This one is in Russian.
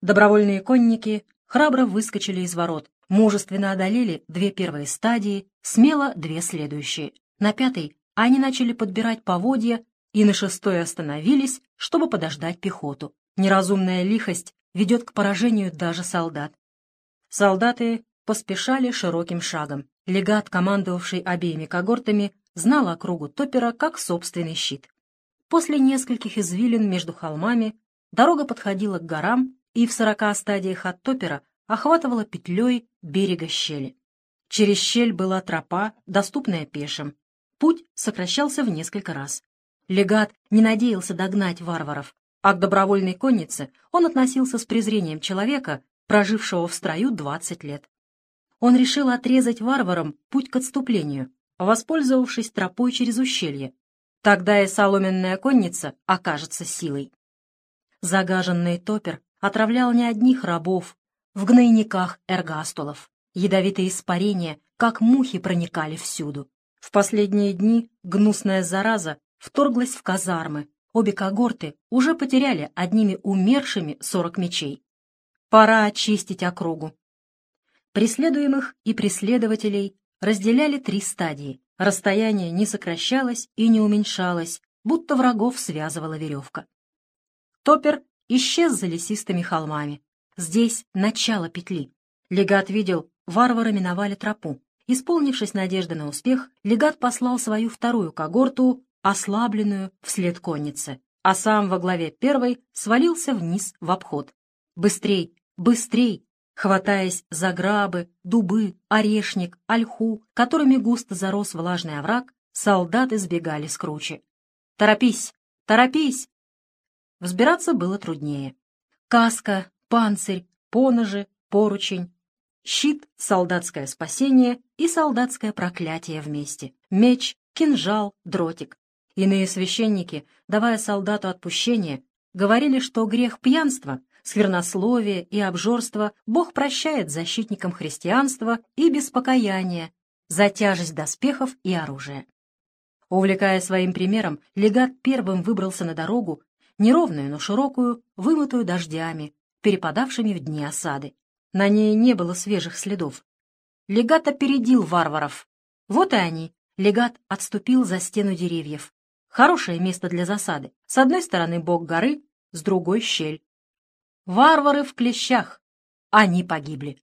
Добровольные конники храбро выскочили из ворот, мужественно одолели две первые стадии, смело две следующие. На пятой они начали подбирать поводья и на шестой остановились, чтобы подождать пехоту. Неразумная лихость ведет к поражению даже солдат. Солдаты поспешали широким шагом. Легат, командовавший обеими когортами, знал округу Топера как собственный щит. После нескольких извилин между холмами дорога подходила к горам и в сорока стадиях от Топера охватывала петлей берега щели. Через щель была тропа, доступная пешим. Путь сокращался в несколько раз. Легат не надеялся догнать варваров, а к добровольной коннице он относился с презрением человека, прожившего в строю 20 лет. Он решил отрезать варварам путь к отступлению, воспользовавшись тропой через ущелье. Тогда и соломенная конница окажется силой. Загаженный топер отравлял не одних рабов в гнойниках эргастулов. Ядовитые испарения, как мухи, проникали всюду. В последние дни гнусная зараза вторглась в казармы. Обе когорты уже потеряли одними умершими сорок мечей. Пора очистить округу. Преследуемых и преследователей разделяли три стадии. Расстояние не сокращалось и не уменьшалось, будто врагов связывала веревка. Топер исчез за лесистыми холмами. Здесь начало петли. Легат видел, варвары миновали тропу. Исполнившись надежды на успех, легат послал свою вторую когорту ослабленную вслед конницы, а сам во главе первой свалился вниз в обход. «Быстрей! Быстрей!» Хватаясь за грабы, дубы, орешник, ольху, которыми густо зарос влажный овраг, солдаты сбегали с кручи. «Торопись! Торопись!» Взбираться было труднее. Каска, панцирь, поножи, поручень, щит, солдатское спасение и солдатское проклятие вместе, меч, кинжал, дротик. Иные священники, давая солдату отпущение, говорили, что грех пьянства, сквернословие и обжорство Бог прощает защитникам христианства и без за тяжесть доспехов и оружия. Увлекая своим примером, легат первым выбрался на дорогу, неровную, но широкую, вымытую дождями, перепадавшими в дни осады. На ней не было свежих следов. Легат опередил варваров. Вот и они. Легат отступил за стену деревьев. Хорошее место для засады. С одной стороны бок горы, с другой — щель. Варвары в клещах. Они погибли.